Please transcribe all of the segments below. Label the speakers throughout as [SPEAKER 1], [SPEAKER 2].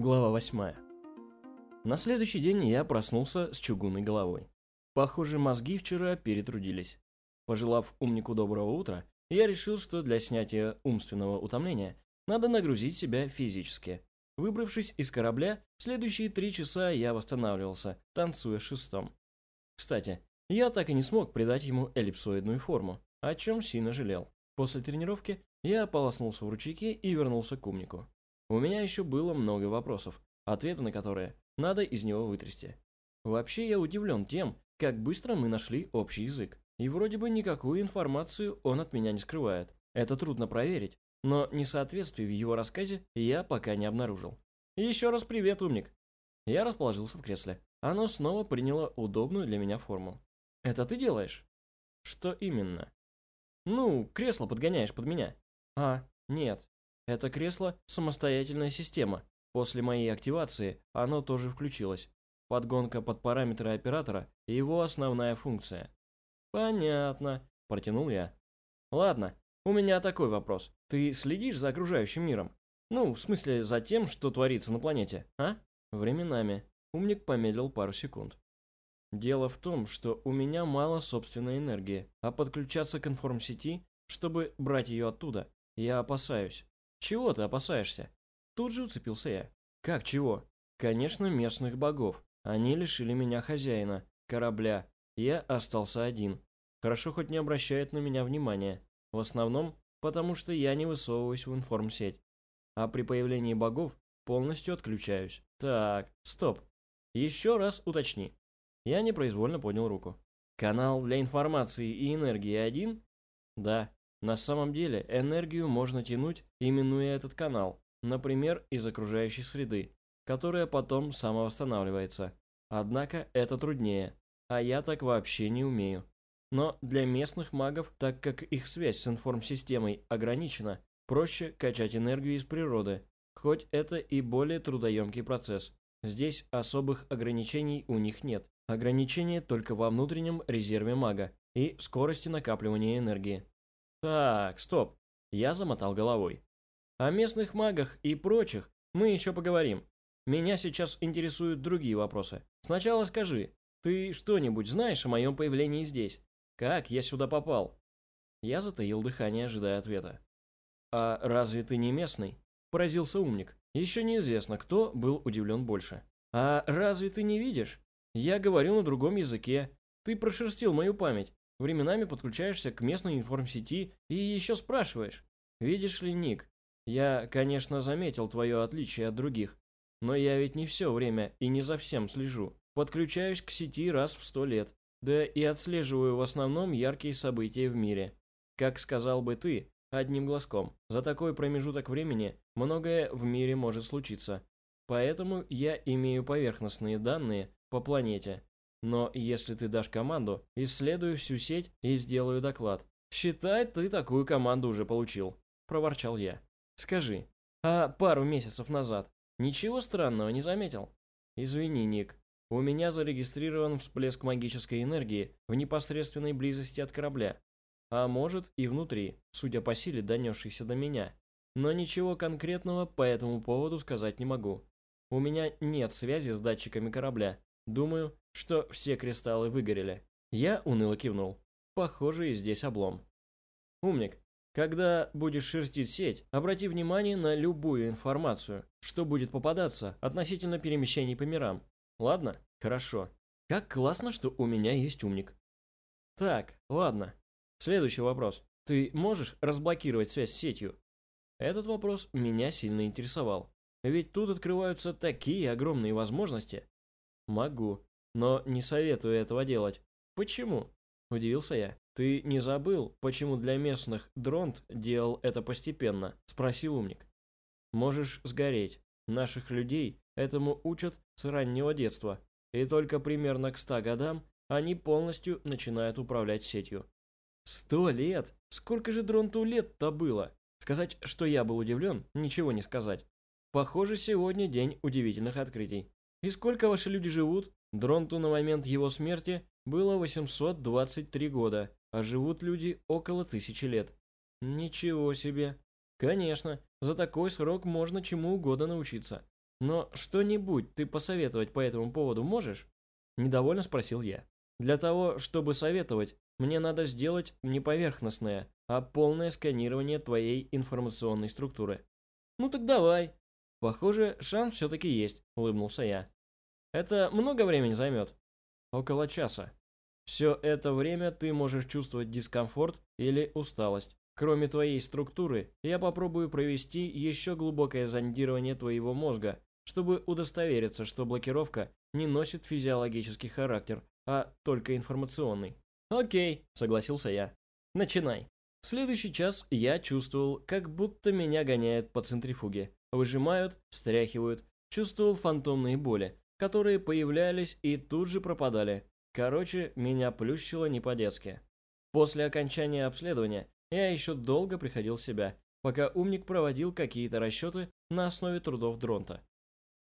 [SPEAKER 1] Глава 8. На следующий день я проснулся с чугунной головой. Похоже, мозги вчера перетрудились. Пожелав умнику доброго утра, я решил, что для снятия умственного утомления надо нагрузить себя физически. Выбравшись из корабля, следующие три часа я восстанавливался, танцуя шестом. Кстати, я так и не смог придать ему эллипсоидную форму, о чем сильно жалел. После тренировки я ополоснулся в ручейке и вернулся к умнику. У меня еще было много вопросов, ответы на которые надо из него вытрясти. Вообще я удивлен тем, как быстро мы нашли общий язык. И вроде бы никакую информацию он от меня не скрывает. Это трудно проверить, но несоответствий в его рассказе я пока не обнаружил. Еще раз привет, умник. Я расположился в кресле. Оно снова приняло удобную для меня форму. Это ты делаешь? Что именно? Ну, кресло подгоняешь под меня. А, нет, это кресло – самостоятельная система. После моей активации оно тоже включилось. Подгонка под параметры оператора – его основная функция. «Понятно», – протянул я. «Ладно, у меня такой вопрос. Ты следишь за окружающим миром? Ну, в смысле, за тем, что творится на планете, а?» Временами. Умник помедлил пару секунд. Дело в том, что у меня мало собственной энергии, а подключаться к информсети, чтобы брать ее оттуда, я опасаюсь. «Чего ты опасаешься?» Тут же уцепился я. «Как чего?» «Конечно, местных богов. Они лишили меня хозяина, корабля. Я остался один. Хорошо хоть не обращают на меня внимания. В основном, потому что я не высовываюсь в информсеть. А при появлении богов полностью отключаюсь. Так, стоп. Еще раз уточни. Я непроизвольно поднял руку. Канал для информации и энергии один? Да. На самом деле, энергию можно тянуть, именуя этот канал, например, из окружающей среды, которая потом самовосстанавливается. Однако это труднее, а я так вообще не умею. Но для местных магов, так как их связь с информсистемой ограничена, проще качать энергию из природы, хоть это и более трудоемкий процесс. Здесь особых ограничений у них нет. Ограничения только во внутреннем резерве мага и скорости накапливания энергии. Так, стоп. Я замотал головой. О местных магах и прочих мы еще поговорим. Меня сейчас интересуют другие вопросы. Сначала скажи, ты что-нибудь знаешь о моем появлении здесь? Как я сюда попал? Я затаил дыхание, ожидая ответа. «А разве ты не местный?» – поразился умник. Еще неизвестно, кто был удивлен больше. «А разве ты не видишь? Я говорю на другом языке. Ты прошерстил мою память. Временами подключаешься к местной информсети и еще спрашиваешь. Видишь ли, Ник, я, конечно, заметил твое отличие от других, но я ведь не все время и не за всем слежу. Подключаюсь к сети раз в сто лет, да и отслеживаю в основном яркие события в мире. Как сказал бы ты, одним глазком, за такой промежуток времени многое в мире может случиться. Поэтому я имею поверхностные данные по планете, но если ты дашь команду, исследую всю сеть и сделаю доклад. Считай, ты такую команду уже получил, проворчал я. Скажи, а пару месяцев назад ничего странного не заметил? Извини, Ник, у меня зарегистрирован всплеск магической энергии в непосредственной близости от корабля. А может и внутри, судя по силе, донесшейся до меня. Но ничего конкретного по этому поводу сказать не могу. У меня нет связи с датчиками корабля. Думаю, что все кристаллы выгорели. Я уныло кивнул. Похоже, и здесь облом. Умник, когда будешь шерстить сеть, обрати внимание на любую информацию, что будет попадаться относительно перемещений по мирам. Ладно? Хорошо. Как классно, что у меня есть умник. Так, ладно. Следующий вопрос. Ты можешь разблокировать связь с сетью? Этот вопрос меня сильно интересовал. Ведь тут открываются такие огромные возможности. Могу. Но не советую этого делать. Почему? Удивился я. Ты не забыл, почему для местных Дронт делал это постепенно? Спросил умник. Можешь сгореть. Наших людей этому учат с раннего детства. И только примерно к ста годам они полностью начинают управлять сетью. Сто лет? Сколько же Дронту лет-то было? Сказать, что я был удивлен, ничего не сказать. Похоже, сегодня день удивительных открытий. И сколько ваши люди живут? Дронту на момент его смерти было 823 года, а живут люди около тысячи лет. Ничего себе. Конечно, за такой срок можно чему угодно научиться. Но что-нибудь ты посоветовать по этому поводу можешь? Недовольно спросил я. Для того, чтобы советовать, мне надо сделать не поверхностное, а полное сканирование твоей информационной структуры. Ну так давай. Похоже, шанс все-таки есть, улыбнулся я. Это много времени займет? Около часа. Все это время ты можешь чувствовать дискомфорт или усталость. Кроме твоей структуры, я попробую провести еще глубокое зондирование твоего мозга, чтобы удостовериться, что блокировка не носит физиологический характер, а только информационный. «Окей», — согласился я. «Начинай». В следующий час я чувствовал, как будто меня гоняют по центрифуге. Выжимают, встряхивают. Чувствовал фантомные боли, которые появлялись и тут же пропадали. Короче, меня плющило не по-детски. После окончания обследования я еще долго приходил в себя, пока умник проводил какие-то расчеты на основе трудов Дронта.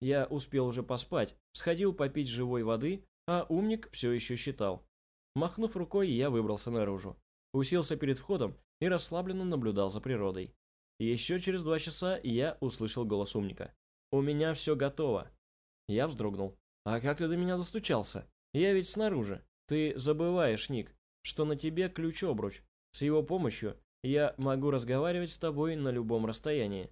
[SPEAKER 1] Я успел уже поспать, сходил попить живой воды, а умник все еще считал. Махнув рукой, я выбрался наружу. Уселся перед входом и расслабленно наблюдал за природой. Еще через два часа я услышал голос умника. «У меня все готово». Я вздрогнул. «А как ты до меня достучался? Я ведь снаружи. Ты забываешь, Ник, что на тебе ключ-обруч. С его помощью я могу разговаривать с тобой на любом расстоянии».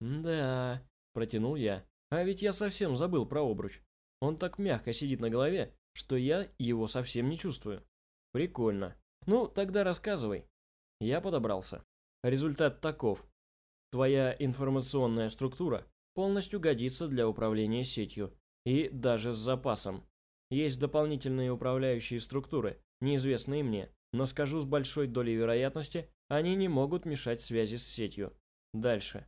[SPEAKER 1] «Да», — протянул я. «А ведь я совсем забыл про обруч. Он так мягко сидит на голове, что я его совсем не чувствую. Прикольно. Ну, тогда рассказывай. Я подобрался. Результат таков. Твоя информационная структура полностью годится для управления сетью, и даже с запасом. Есть дополнительные управляющие структуры, неизвестные мне, но скажу с большой долей вероятности, они не могут мешать связи с сетью. Дальше.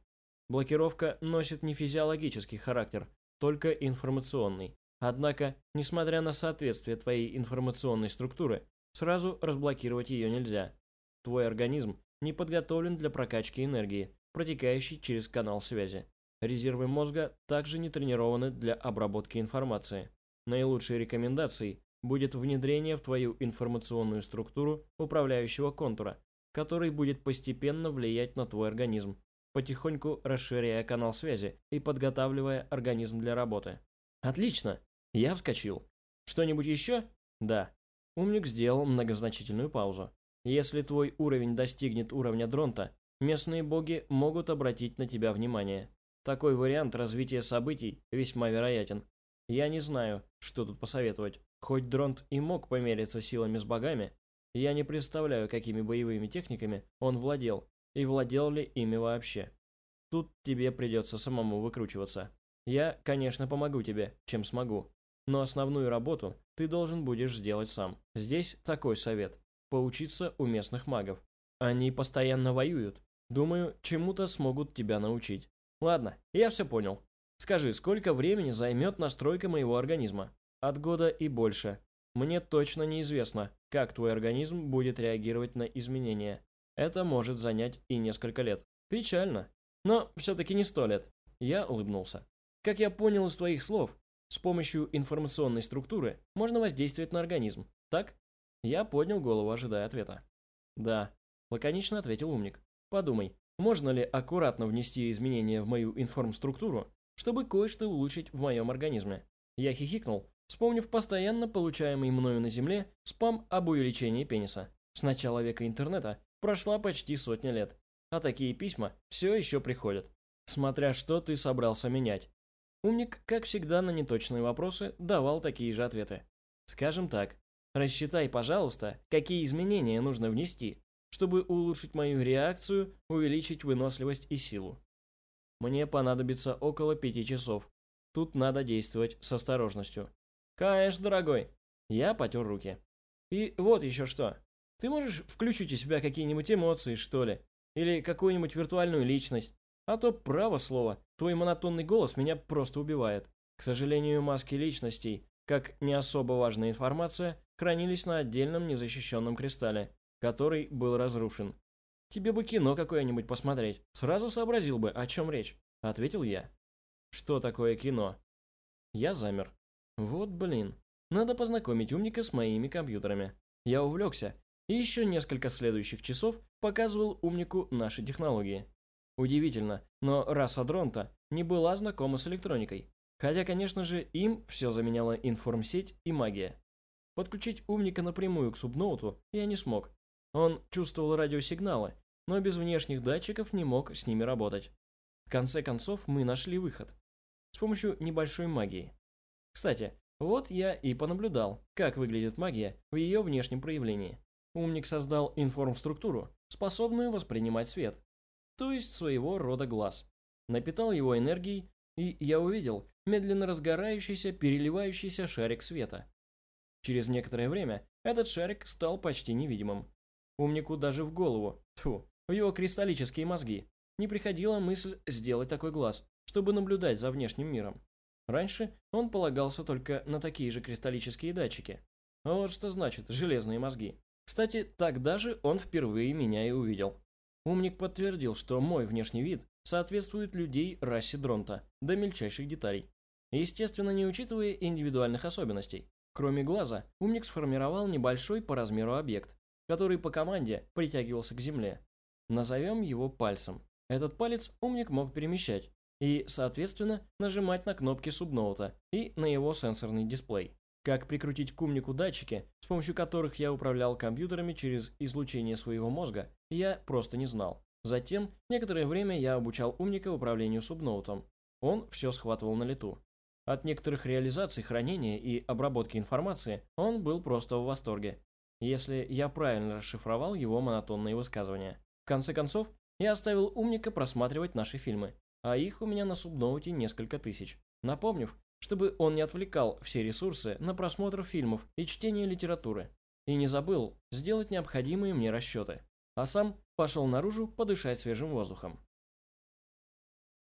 [SPEAKER 1] Блокировка носит не физиологический характер, только информационный. Однако, несмотря на соответствие твоей информационной структуры, сразу разблокировать ее нельзя. Твой организм не подготовлен для прокачки энергии, протекающей через канал связи. Резервы мозга также не тренированы для обработки информации. Наилучшей рекомендацией будет внедрение в твою информационную структуру управляющего контура, который будет постепенно влиять на твой организм, потихоньку расширяя канал связи и подготавливая организм для работы. Отлично! Я вскочил. Что-нибудь еще? Да. Умник сделал многозначительную паузу. Если твой уровень достигнет уровня Дронта, местные боги могут обратить на тебя внимание. Такой вариант развития событий весьма вероятен. Я не знаю, что тут посоветовать. Хоть Дронт и мог помериться силами с богами, я не представляю, какими боевыми техниками он владел, и владел ли ими вообще. Тут тебе придется самому выкручиваться. Я, конечно, помогу тебе, чем смогу, но основную работу ты должен будешь сделать сам. Здесь такой совет. Поучиться у местных магов. Они постоянно воюют. Думаю, чему-то смогут тебя научить. Ладно, я все понял. Скажи, сколько времени займет настройка моего организма? От года и больше. Мне точно неизвестно, как твой организм будет реагировать на изменения. Это может занять и несколько лет. Печально. Но все-таки не сто лет. Я улыбнулся. Как я понял из твоих слов, с помощью информационной структуры можно воздействовать на организм, так? Я поднял голову, ожидая ответа. Да, лаконично ответил умник. Подумай, можно ли аккуратно внести изменения в мою информструктуру, чтобы кое-что улучшить в моем организме? Я хихикнул, вспомнив постоянно получаемый мною на Земле спам об увеличении пениса. С начала века интернета прошла почти сотня лет, а такие письма все еще приходят. Смотря что ты собрался менять. Умник, как всегда, на неточные вопросы давал такие же ответы. Скажем так, рассчитай, пожалуйста, какие изменения нужно внести, чтобы улучшить мою реакцию, увеличить выносливость и силу. Мне понадобится около пяти часов. Тут надо действовать с осторожностью. Конечно, дорогой. Я потер руки. И вот еще что. Ты можешь включить у себя какие-нибудь эмоции, что ли? Или какую-нибудь виртуальную личность? А то, право слово, твой монотонный голос меня просто убивает. К сожалению, маски личностей, как не особо важная информация, хранились на отдельном незащищенном кристалле, который был разрушен. Тебе бы кино какое-нибудь посмотреть, сразу сообразил бы, о чем речь, ответил я. Что такое кино? Я замер. Вот блин, надо познакомить умника с моими компьютерами. Я увлекся, и еще несколько следующих часов показывал умнику наши технологии. Удивительно, но раса Дронта не была знакома с электроникой. Хотя, конечно же, им все заменяла информсеть и магия. Подключить умника напрямую к субноуту я не смог. Он чувствовал радиосигналы, но без внешних датчиков не мог с ними работать. В конце концов, мы нашли выход. С помощью небольшой магии. Кстати, вот я и понаблюдал, как выглядит магия в ее внешнем проявлении. Умник создал информструктуру, способную воспринимать свет, то есть своего рода глаз. Напитал его энергией, и я увидел медленно разгорающийся, переливающийся шарик света. Через некоторое время этот шарик стал почти невидимым. Умнику даже в голову, тьфу, в его кристаллические мозги, не приходила мысль сделать такой глаз, чтобы наблюдать за внешним миром. Раньше он полагался только на такие же кристаллические датчики. Вот что значит железные мозги. Кстати, тогда же он впервые меня и увидел. Умник подтвердил, что мой внешний вид соответствует людей расе Дронта до мельчайших деталей. Естественно, не учитывая индивидуальных особенностей. Кроме глаза, умник сформировал небольшой по размеру объект, который по команде притягивался к земле. Назовем его пальцем. Этот палец умник мог перемещать и, соответственно, нажимать на кнопки субноута и на его сенсорный дисплей. Как прикрутить к умнику датчики, с помощью которых я управлял компьютерами через излучение своего мозга, я просто не знал. Затем, некоторое время я обучал умника управлению субноутом. Он все схватывал на лету. От некоторых реализаций хранения и обработки информации он был просто в восторге, если я правильно расшифровал его монотонные высказывания. В конце концов, я оставил умника просматривать наши фильмы, а их у меня на субноуте несколько тысяч, напомнив, чтобы он не отвлекал все ресурсы на просмотр фильмов и чтение литературы, и не забыл сделать необходимые мне расчеты, а сам пошел наружу подышать свежим воздухом.